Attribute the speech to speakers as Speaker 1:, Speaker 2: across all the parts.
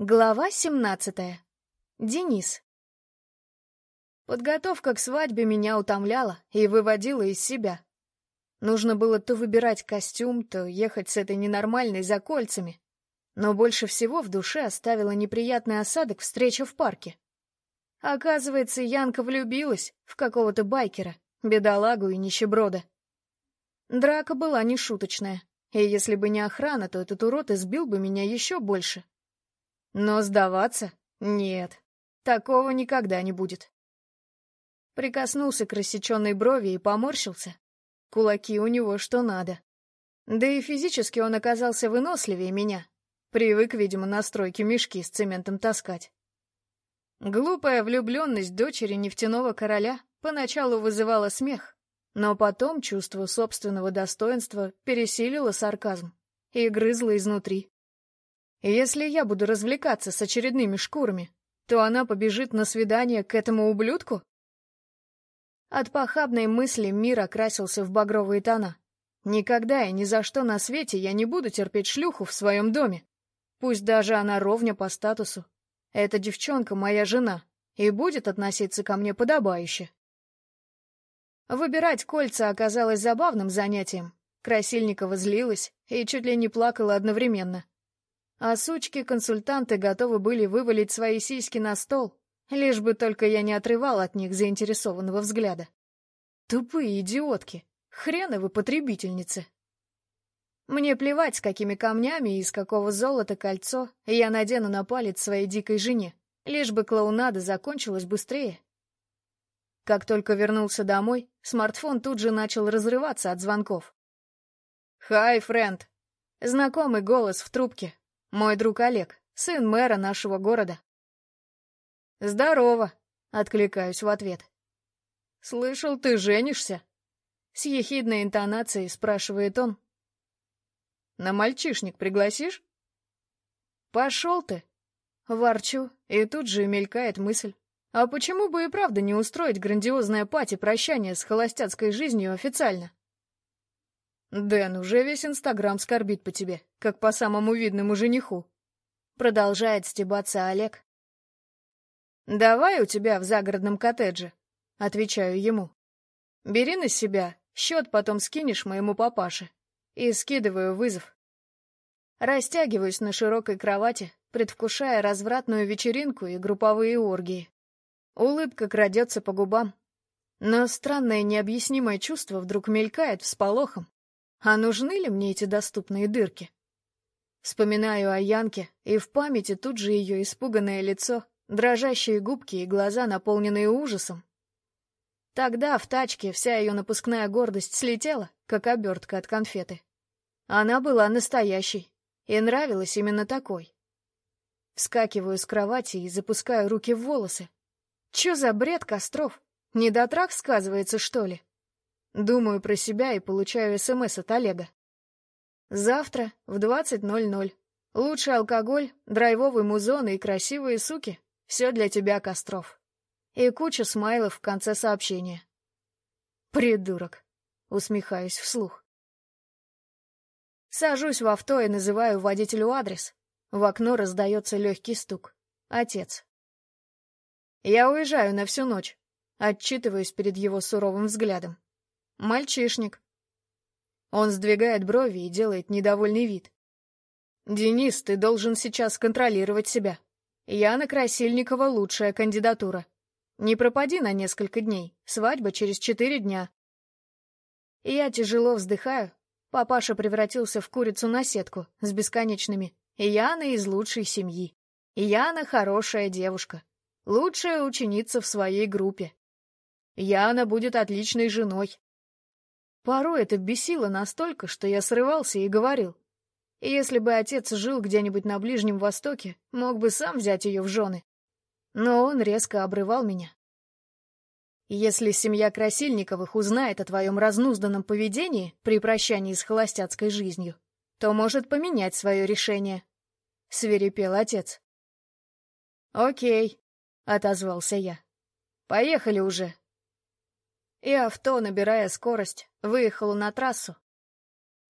Speaker 1: Глава 17. Денис. Подготовка к свадьбе меня утомляла и выводила из себя. Нужно было то выбирать костюм, то ехать с этой ненормальной за кольцами. Но больше всего в душе оставила неприятный осадок встреча в парке. Оказывается, Янка влюбилась в какого-то байкера, бедолагу и нищеброда. Драка была нешуточная, и если бы не охрана, то этот урод избил бы меня еще больше. Но сдаваться? Нет. Такого никогда не будет. Прикоснулся к рассеченной брови и поморщился. Кулаки у него что надо. Да и физически он оказался выносливее меня. Привык, видимо, на стройке мешки с цементом таскать. Глупая влюбленность дочери нефтяного короля поначалу вызывала смех, но потом чувство собственного достоинства пересилило сарказм и грызло изнутри. Если я буду развлекаться с очередными шкурами, то она побежит на свидание к этому ублюдку? От похабной мысли мир окрасился в багровые тона. Никогда и ни за что на свете я не буду терпеть шлюху в своем доме. Пусть даже она ровня по статусу. Эта девчонка моя жена и будет относиться ко мне подобающе. Выбирать кольца оказалось забавным занятием. Красильникова злилась и чуть ли не плакала одновременно. А сучки-консультанты готовы были вывалить свои сиськи на стол, лишь бы только я не отрывал от них заинтересованного взгляда. Тупые идиотки, хреновы потребительницы. Мне плевать, с какими камнями и из какого золота кольцо я надену на палец своей дикой жене, лишь бы клоунада закончилась быстрее. Как только вернулся домой, смартфон тут же начал разрываться от звонков. «Хай, френд!» Знакомый голос в трубке, мой друг Олег, сын мэра нашего города. «Здорово», — откликаюсь в ответ. «Слышал, ты женишься?» С ехидной интонацией спрашивает он. «На мальчишник пригласишь?» «Пошел ты!» Ворчу, и тут же мелькает мысль. А почему бы и правда не устроить грандиозное пати прощания с холостяцкой жизнью официально? «Дэн, уже весь Инстаграм скорбит по тебе, как по самому видному жениху». Продолжает стебаться Олег. «Давай у тебя в загородном коттедже», — отвечаю ему. «Бери на себя, счет потом скинешь моему папаше». И скидываю вызов. Растягиваюсь на широкой кровати, предвкушая развратную вечеринку и групповые оргии. Улыбка крадется по губам. Но странное необъяснимое чувство вдруг мелькает всполохом. А нужны ли мне эти доступные дырки? Вспоминаю о Янке, и в памяти тут же ее испуганное лицо, дрожащие губки и глаза, наполненные ужасом. Тогда в тачке вся ее напускная гордость слетела, как обертка от конфеты. Она была настоящей, и нравилась именно такой. Вскакиваю с кровати и запускаю руки в волосы. Че за бред, Костров? Недотрах сказывается, что ли? Думаю про себя и получаю СМС от Олега. Завтра в 20.00. Лучший алкоголь, драйвовый музон и красивые суки. Все для тебя, Костров. И куча смайлов в конце сообщения. Придурок. Усмехаюсь вслух. Сажусь в авто и называю водителю адрес. В окно раздается легкий стук. Отец. Я уезжаю на всю ночь. Отчитываюсь перед его суровым взглядом. Мальчишник. Он сдвигает брови и делает недовольный вид. «Денис, ты должен сейчас контролировать себя. Яна Красильникова — лучшая кандидатура. Не пропади на несколько дней. Свадьба через четыре дня». Я тяжело вздыхаю. Папаша превратился в курицу на сетку с бесконечными «Яна из лучшей семьи». Яна хорошая девушка. Лучшая ученица в своей группе. Яна будет отличной женой. Порой это бесило настолько, что я срывался и говорил. Если бы отец жил где-нибудь на Ближнем Востоке, мог бы сам взять ее в жены. Но он резко обрывал меня. Если семья Красильниковых узнает о твоем разнузданном поведении при прощании с холостяцкой жизнью, то может поменять свое решение, — свирепел отец. «Окей», — отозвался я. «Поехали уже, и авто, набирая скорость, выехало на трассу.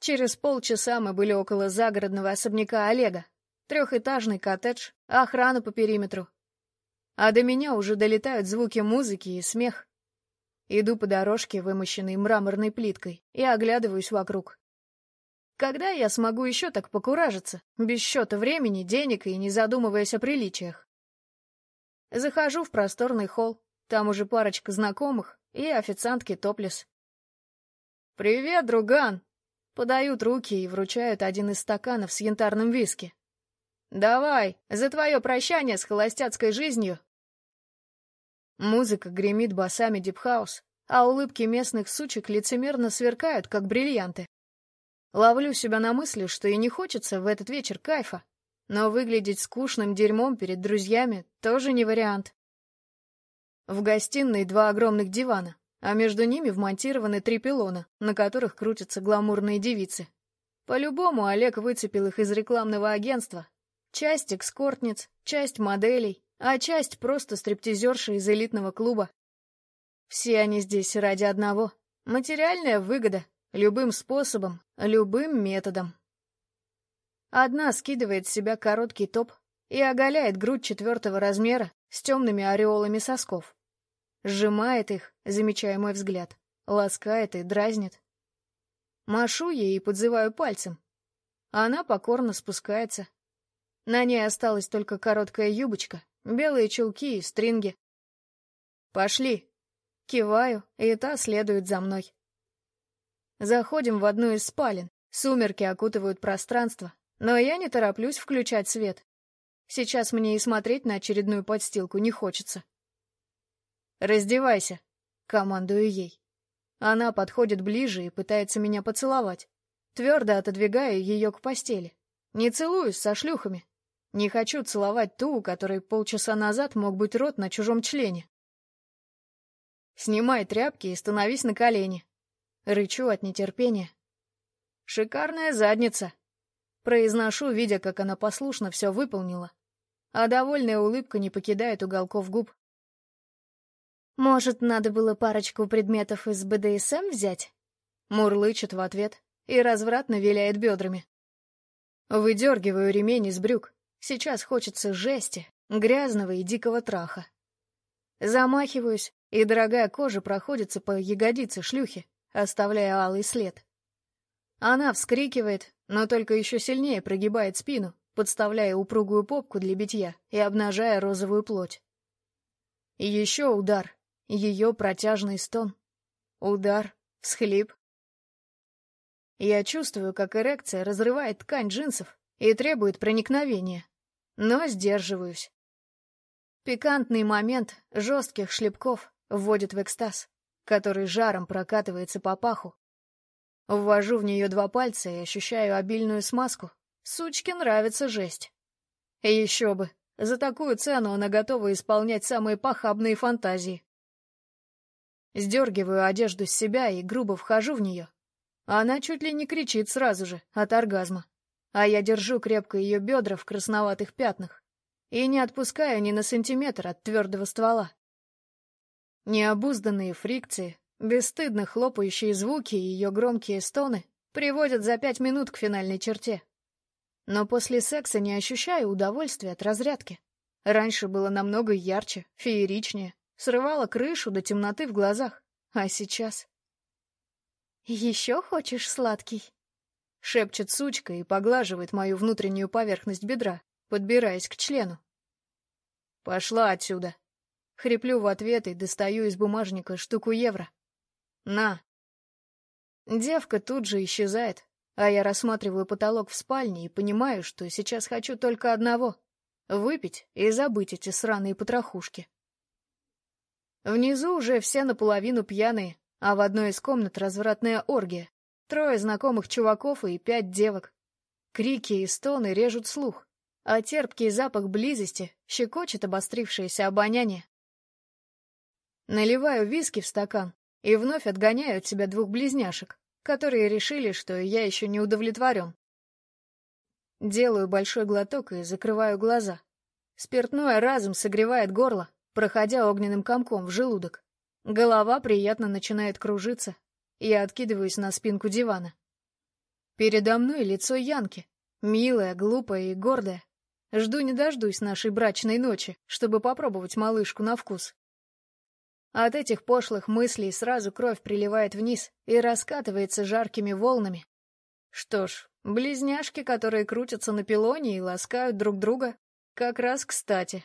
Speaker 1: Через полчаса мы были около загородного особняка Олега. трехэтажный коттедж, охрана по периметру. А до меня уже долетают звуки музыки и смех. Иду по дорожке, вымощенной мраморной плиткой, и оглядываюсь вокруг. Когда я смогу еще так покуражиться, без счета времени, денег и не задумываясь о приличиях? Захожу в просторный холл, там уже парочка знакомых и официантки топлес. «Привет, друган!» Подают руки и вручают один из стаканов с янтарным виски. «Давай, за твое прощание с холостяцкой жизнью!» Музыка гремит басами deep house, а улыбки местных сучек лицемерно сверкают, как бриллианты. Ловлю себя на мысли, что и не хочется в этот вечер кайфа, но выглядеть скучным дерьмом перед друзьями тоже не вариант. В гостиной два огромных дивана, а между ними вмонтированы три пилона, на которых крутятся гламурные девицы. По-любому Олег выцепил их из рекламного агентства. Часть экскортниц, часть моделей, а часть просто стриптизерши из элитного клуба. Все они здесь ради одного — материальная выгода, любым способом, любым методом. Одна скидывает с себя короткий топ и оголяет грудь четвертого размера с темными ореолами сосков. Сжимает их, замечая мой взгляд, ласкает и дразнит. Машу ей и подзываю пальцем. Она покорно спускается. На ней осталась только короткая юбочка, белые чулки и стринги. «Пошли!» Киваю, и та следует за мной. Заходим в одну из спален. Сумерки окутывают пространство, но я не тороплюсь включать свет. Сейчас мне и смотреть на очередную подстилку не хочется. «Раздевайся», — командую ей. Она подходит ближе и пытается меня поцеловать. Твердо отодвигаю ее к постели. Не целуюсь со шлюхами. Не хочу целовать ту, у которой полчаса назад мог быть рот на чужом члене. Снимай тряпки и становись на колени. Рычу от нетерпения. Шикарная задница. Произношу, видя, как она послушно все выполнила. А довольная улыбка не покидает уголков губ. «Может, надо было парочку предметов из БДСМ взять?» Мурлычет в ответ и развратно виляет бедрами. Выдергиваю ремень из брюк. Сейчас хочется жести, грязного и дикого траха. Замахиваюсь, и дорогая кожа проходится по ягодице шлюхи, оставляя алый след. Она вскрикивает, но только еще сильнее прогибает спину, подставляя упругую попку для битья и обнажая розовую плоть. И еще удар, ее протяжный стон. Удар, всхлип. Я чувствую, как эрекция разрывает ткань джинсов и требует проникновения, но сдерживаюсь. Пикантный момент жестких шлепков вводит в экстаз, который жаром прокатывается по паху, Ввожу в нее два пальца и ощущаю обильную смазку. Сучке нравится жесть. И еще бы, за такую цену она готова исполнять самые похабные фантазии. Сдергиваю одежду с себя и грубо вхожу в нее. Она чуть ли не кричит сразу же, от оргазма. А я держу крепко ее бедра в красноватых пятнах и не отпускаю ни на сантиметр от твердого ствола. Необузданные фрикции, Бесстыдно хлопающие звуки и ее громкие стоны приводят за пять минут к финальной черте. Но после секса не ощущаю удовольствия от разрядки. Раньше было намного ярче, фееричнее, срывало крышу до темноты в глазах. А сейчас... «Еще хочешь сладкий?» — шепчет сучка и поглаживает мою внутреннюю поверхность бедра, подбираясь к члену. «Пошла отсюда!» Хриплю в ответ и достаю из бумажника штуку евро. «На!» Девка тут же исчезает, а я рассматриваю потолок в спальне и понимаю, что сейчас хочу только одного — выпить и забыть эти сраные потрохушки. Внизу уже все наполовину пьяные, а в одной из комнат развратная оргия. Трое знакомых чуваков и пять девок. Крики и стоны режут слух, а терпкий запах близости щекочет обострившееся обоняние. Наливаю виски в стакан и вновь отгоняю от себя двух близняшек, которые решили, что я еще не удовлетворен. Делаю большой глоток и закрываю глаза. Спиртное разом согревает горло, проходя огненным комком в желудок. Голова приятно начинает кружиться. Я откидываюсь на спинку дивана. Передо мной лицо Янки. Милое, глупое и гордое. Жду не дождусь нашей брачной ночи, чтобы попробовать малышку на вкус. От этих пошлых мыслей сразу кровь приливает вниз и раскатывается жаркими волнами. Что ж, близняшки, которые крутятся на пилоне и ласкают друг друга, как раз кстати.